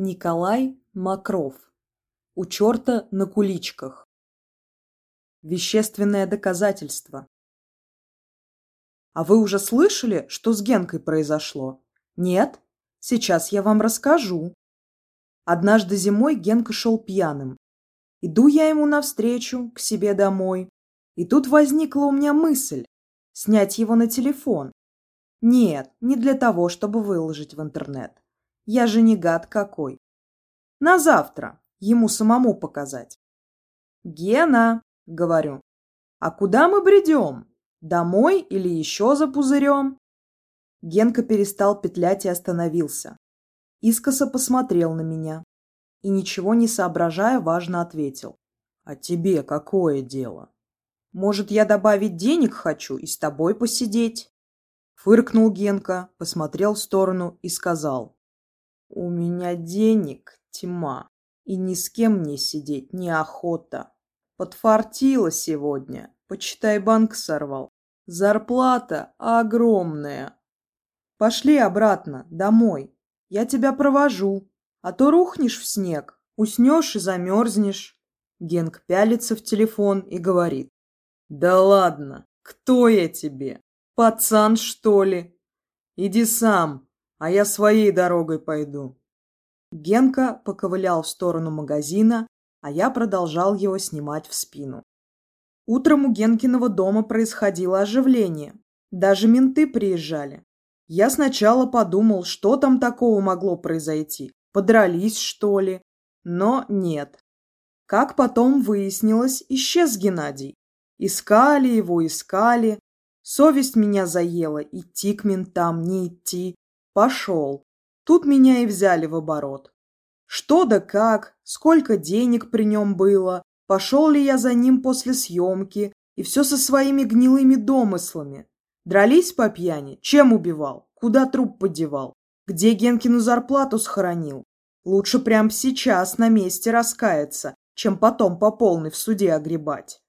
Николай Макров. У черта на куличках. Вещественное доказательство. А вы уже слышали, что с Генкой произошло? Нет? Сейчас я вам расскажу. Однажды зимой Генка шел пьяным. Иду я ему навстречу, к себе домой. И тут возникла у меня мысль снять его на телефон. Нет, не для того, чтобы выложить в интернет. Я же не гад какой. На завтра. Ему самому показать. Гена, говорю, а куда мы бредем? Домой или еще за пузырем? Генка перестал петлять и остановился. Искоса посмотрел на меня и, ничего не соображая, важно ответил. А тебе какое дело? Может, я добавить денег хочу и с тобой посидеть? Фыркнул Генка, посмотрел в сторону и сказал. У меня денег тьма, и ни с кем мне сидеть неохота. Подфартило сегодня, почитай, банк сорвал. Зарплата огромная. Пошли обратно, домой. Я тебя провожу, а то рухнешь в снег, уснешь и замерзнешь. Генк пялится в телефон и говорит. Да ладно, кто я тебе? Пацан, что ли? Иди сам, а я своей дорогой пойду. Генка поковылял в сторону магазина, а я продолжал его снимать в спину. Утром у Генкиного дома происходило оживление. Даже менты приезжали. Я сначала подумал, что там такого могло произойти. Подрались, что ли? Но нет. Как потом выяснилось, исчез Геннадий. Искали его, искали. Совесть меня заела, идти к ментам, не идти. Пошел. Тут меня и взяли в оборот. Что да как, сколько денег при нем было, пошел ли я за ним после съемки, и все со своими гнилыми домыслами. Дрались по пьяни? Чем убивал? Куда труп подевал? Где Генкину зарплату схоронил? Лучше прямо сейчас на месте раскаяться, чем потом по полной в суде огребать.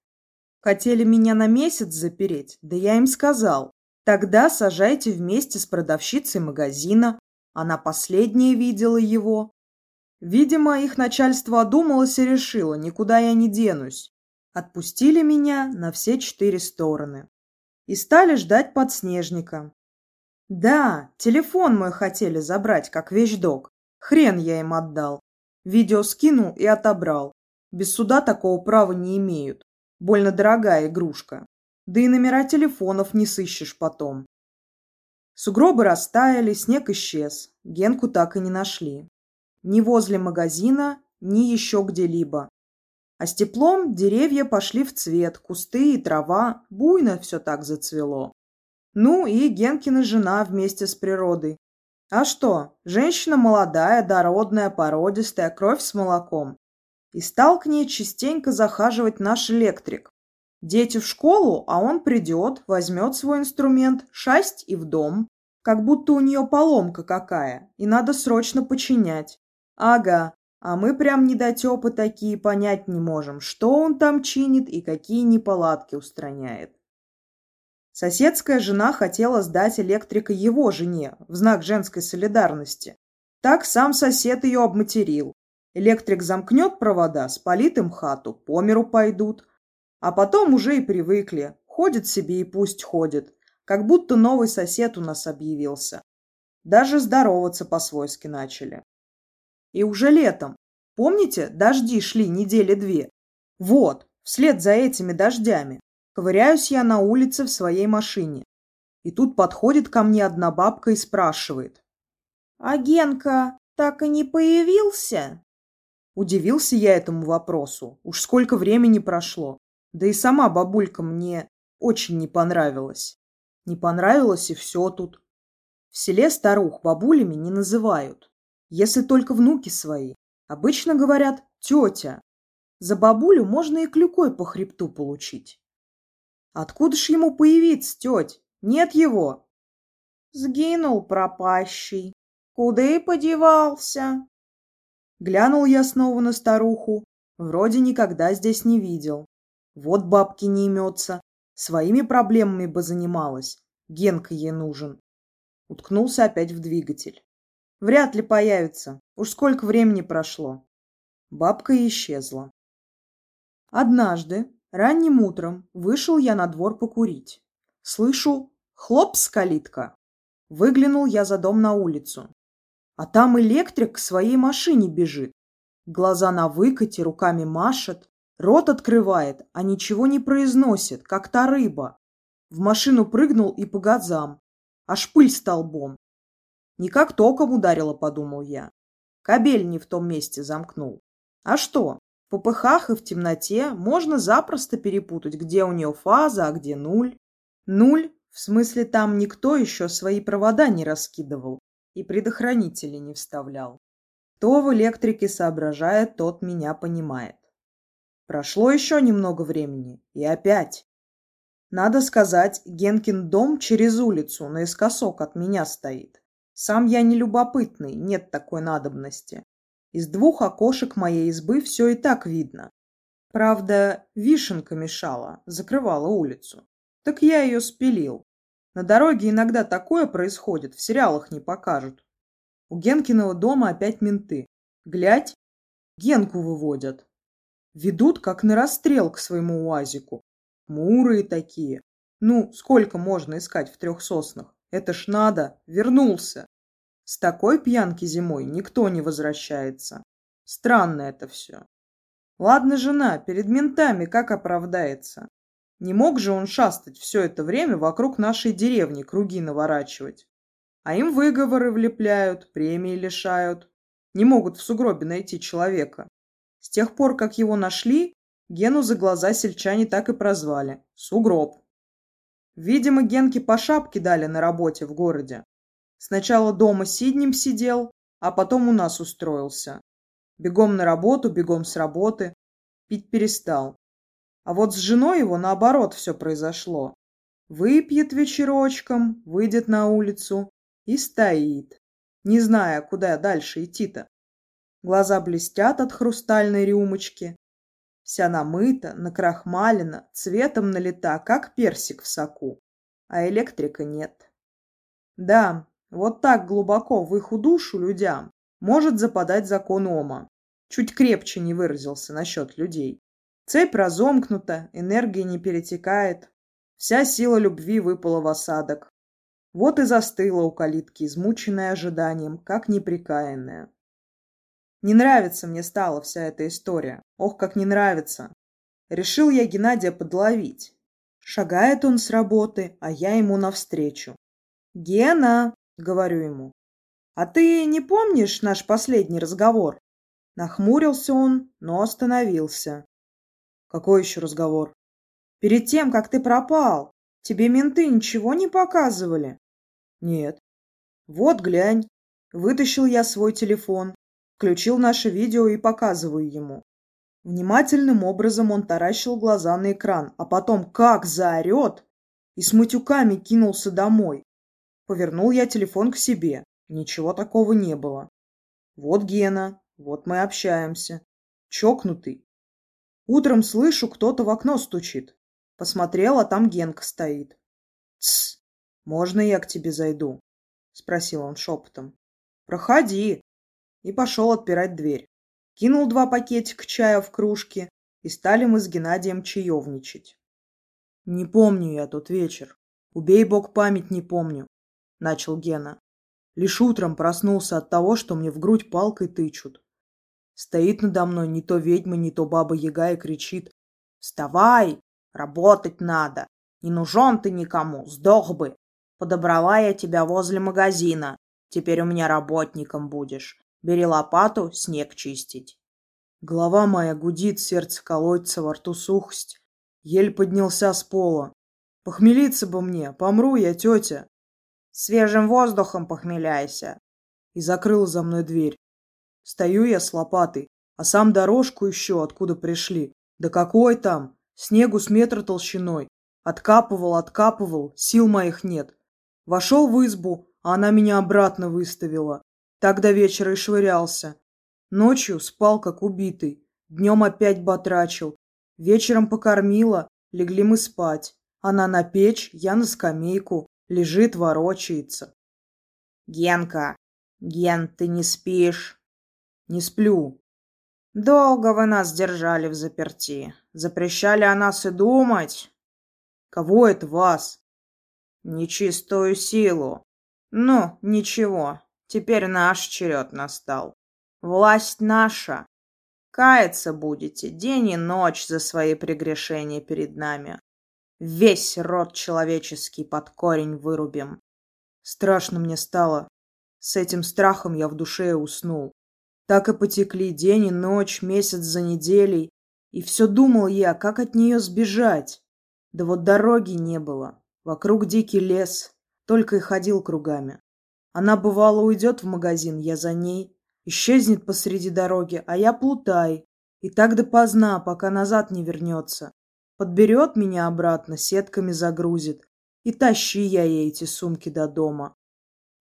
Хотели меня на месяц запереть, да я им сказал, Тогда сажайте вместе с продавщицей магазина. Она последняя видела его. Видимо, их начальство одумалось и решило, никуда я не денусь. Отпустили меня на все четыре стороны. И стали ждать подснежника. Да, телефон мой хотели забрать, как вещдок. Хрен я им отдал. Видео скинул и отобрал. Без суда такого права не имеют. Больно дорогая игрушка да и номера телефонов не сыщешь потом. Сугробы растаяли, снег исчез. Генку так и не нашли. Ни возле магазина, ни еще где-либо. А с теплом деревья пошли в цвет, кусты и трава, буйно все так зацвело. Ну и Генкина жена вместе с природой. А что, женщина молодая, дородная, породистая, кровь с молоком. И стал к ней частенько захаживать наш электрик. Дети в школу, а он придет, возьмет свой инструмент, шасть и в дом. Как будто у нее поломка какая, и надо срочно починять. Ага, а мы прям недотепы такие понять не можем, что он там чинит и какие неполадки устраняет. Соседская жена хотела сдать электрика его жене в знак женской солидарности. Так сам сосед ее обматерил. Электрик замкнет провода, спалит им хату, по миру пойдут. А потом уже и привыкли. Ходит себе и пусть ходит. Как будто новый сосед у нас объявился. Даже здороваться по-свойски начали. И уже летом. Помните, дожди шли недели две? Вот, вслед за этими дождями. Ковыряюсь я на улице в своей машине. И тут подходит ко мне одна бабка и спрашивает. «А Генка так и не появился?» Удивился я этому вопросу. Уж сколько времени прошло. Да и сама бабулька мне очень не понравилась. Не понравилось и все тут. В селе старух бабулями не называют, если только внуки свои. Обычно говорят «тетя». За бабулю можно и клюкой по хребту получить. Откуда ж ему появиться, теть? Нет его. Сгинул пропащий. Куда и подевался? Глянул я снова на старуху. Вроде никогда здесь не видел. Вот бабки не имется. Своими проблемами бы занималась. Генка ей нужен. Уткнулся опять в двигатель. Вряд ли появится. Уж сколько времени прошло. Бабка исчезла. Однажды, ранним утром, вышел я на двор покурить. Слышу «хлопс, калитка!» Выглянул я за дом на улицу. А там электрик к своей машине бежит. Глаза на выкате, руками машет, рот открывает, а ничего не произносит, как та рыба. В машину прыгнул и по газам. Аж пыль столбом. Не как током ударило, подумал я. Кабель не в том месте замкнул. А что, в попыхах и в темноте можно запросто перепутать, где у нее фаза, а где нуль. Нуль, в смысле там никто еще свои провода не раскидывал и предохранители не вставлял. Кто в электрике соображает, тот меня понимает. Прошло еще немного времени, и опять. Надо сказать, Генкин дом через улицу, наискосок от меня стоит. Сам я не любопытный, нет такой надобности. Из двух окошек моей избы все и так видно. Правда, вишенка мешала, закрывала улицу. Так я ее спилил. На дороге иногда такое происходит, в сериалах не покажут. У Генкиного дома опять менты. Глядь, Генку выводят. Ведут, как на расстрел к своему уазику. Мурые такие. Ну, сколько можно искать в трех соснах? Это ж надо. Вернулся. С такой пьянки зимой никто не возвращается. Странно это все. Ладно, жена, перед ментами как оправдается? Не мог же он шастать все это время вокруг нашей деревни, круги наворачивать. А им выговоры влепляют, премии лишают. Не могут в сугробе найти человека. С тех пор, как его нашли, Гену за глаза сельчане так и прозвали – Сугроб. Видимо, Генке по шапке дали на работе в городе. Сначала дома сиднем сидел, а потом у нас устроился. Бегом на работу, бегом с работы. Пить перестал. А вот с женой его наоборот все произошло. Выпьет вечерочком, выйдет на улицу и стоит, не зная, куда дальше идти-то. Глаза блестят от хрустальной рюмочки. Вся намыта, накрахмалена, цветом налита, как персик в соку. А электрика нет. Да, вот так глубоко в их душу людям может западать закон Ома. Чуть крепче не выразился насчет людей. Цепь разомкнута, энергия не перетекает. Вся сила любви выпала в осадок. Вот и застыла у калитки, измученная ожиданием, как неприкаянная. Не нравится мне стала вся эта история. Ох, как не нравится. Решил я Геннадия подловить. Шагает он с работы, а я ему навстречу. «Гена!» — говорю ему. «А ты не помнишь наш последний разговор?» Нахмурился он, но остановился. Какой еще разговор? Перед тем, как ты пропал, тебе менты ничего не показывали? Нет. Вот, глянь. Вытащил я свой телефон, включил наше видео и показываю ему. Внимательным образом он таращил глаза на экран, а потом как заорет и с матюками кинулся домой. Повернул я телефон к себе. Ничего такого не было. Вот Гена, вот мы общаемся. Чокнутый, Утром слышу, кто-то в окно стучит. Посмотрела, там Генка стоит. «Тсс! Можно я к тебе зайду?» — спросил он шепотом. «Проходи!» И пошел отпирать дверь. Кинул два пакетика чая в кружке, и стали мы с Геннадием чаевничать. «Не помню я тот вечер. Убей бог память не помню», — начал Гена. Лишь утром проснулся от того, что мне в грудь палкой тычут. Стоит надо мной не то ведьма, не то баба-яга и кричит. «Вставай! Работать надо! Не нужен ты никому, сдох бы! Подобрала я тебя возле магазина. Теперь у меня работником будешь. Бери лопату, снег чистить». Голова моя гудит, сердце колотится, во рту сухость. Еле поднялся с пола. Похмелиться бы мне, помру я, тетя. Свежим воздухом похмеляйся. И закрыла за мной дверь. Стою я с лопатой, а сам дорожку ищу, откуда пришли. Да какой там? Снегу с метра толщиной. Откапывал, откапывал, сил моих нет. Вошел в избу, а она меня обратно выставила. Так до вечера и швырялся. Ночью спал, как убитый. Днем опять батрачил. Вечером покормила, легли мы спать. Она на печь, я на скамейку. Лежит, ворочается. «Генка, Ген, ты не спишь? Не сплю. Долго вы нас держали в заперти. Запрещали о нас и думать. Кого это вас? Нечистую силу. Ну, ничего, теперь наш черед настал. Власть наша. Каяться будете день и ночь за свои прегрешения перед нами. Весь род человеческий под корень вырубим. Страшно мне стало. С этим страхом я в душе уснул. Так и потекли день и ночь, месяц за неделей. И все думал я, как от нее сбежать. Да вот дороги не было. Вокруг дикий лес. Только и ходил кругами. Она, бывало, уйдет в магазин, я за ней. Исчезнет посреди дороги, а я плутай. И так допоздна, пока назад не вернется. Подберет меня обратно, сетками загрузит. И тащи я ей эти сумки до дома.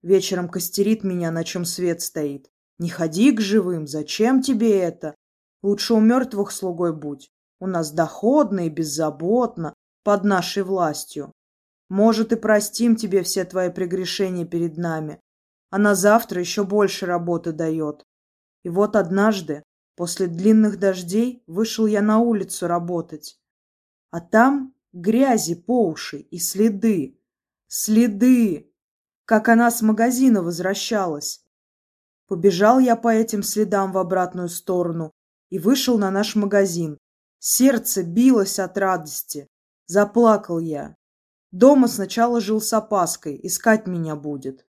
Вечером костерит меня, на чем свет стоит. Не ходи к живым, зачем тебе это? Лучше у мертвых слугой будь. У нас доходно и беззаботно, под нашей властью. Может, и простим тебе все твои прегрешения перед нами. А на завтра еще больше работы дает. И вот однажды, после длинных дождей, вышел я на улицу работать. А там грязи по уши и следы. Следы! Как она с магазина возвращалась. Побежал я по этим следам в обратную сторону и вышел на наш магазин. Сердце билось от радости. Заплакал я. Дома сначала жил с опаской, искать меня будет.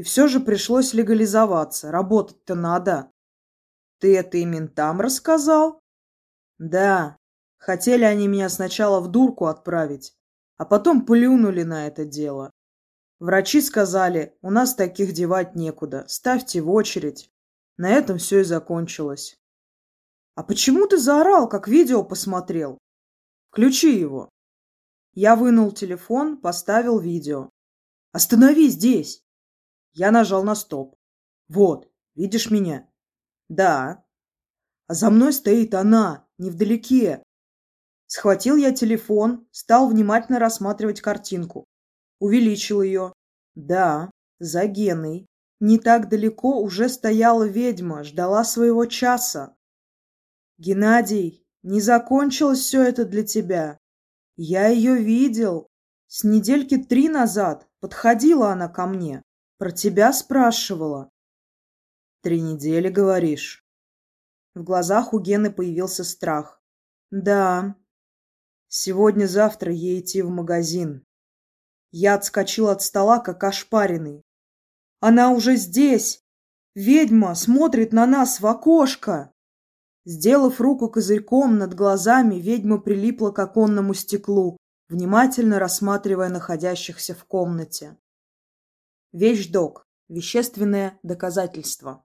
И все же пришлось легализоваться, работать-то надо. Ты это и ментам рассказал? Да. Хотели они меня сначала в дурку отправить, а потом плюнули на это дело. Врачи сказали, у нас таких девать некуда, ставьте в очередь. На этом все и закончилось. А почему ты заорал, как видео посмотрел? Включи его. Я вынул телефон, поставил видео. Останови здесь. Я нажал на стоп. Вот, видишь меня? Да. А за мной стоит она, невдалеке. Схватил я телефон, стал внимательно рассматривать картинку. Увеличил ее. Да, за Геной. Не так далеко уже стояла ведьма, ждала своего часа. Геннадий, не закончилось все это для тебя. Я ее видел. С недельки три назад подходила она ко мне. Про тебя спрашивала. Три недели, говоришь? В глазах у Гены появился страх. Да. Сегодня-завтра ей идти в магазин. Я отскочил от стола, как ошпаренный. Она уже здесь! Ведьма смотрит на нас в окошко! Сделав руку козырьком над глазами, ведьма прилипла к оконному стеклу, внимательно рассматривая находящихся в комнате. Вещдок. Вещественное доказательство.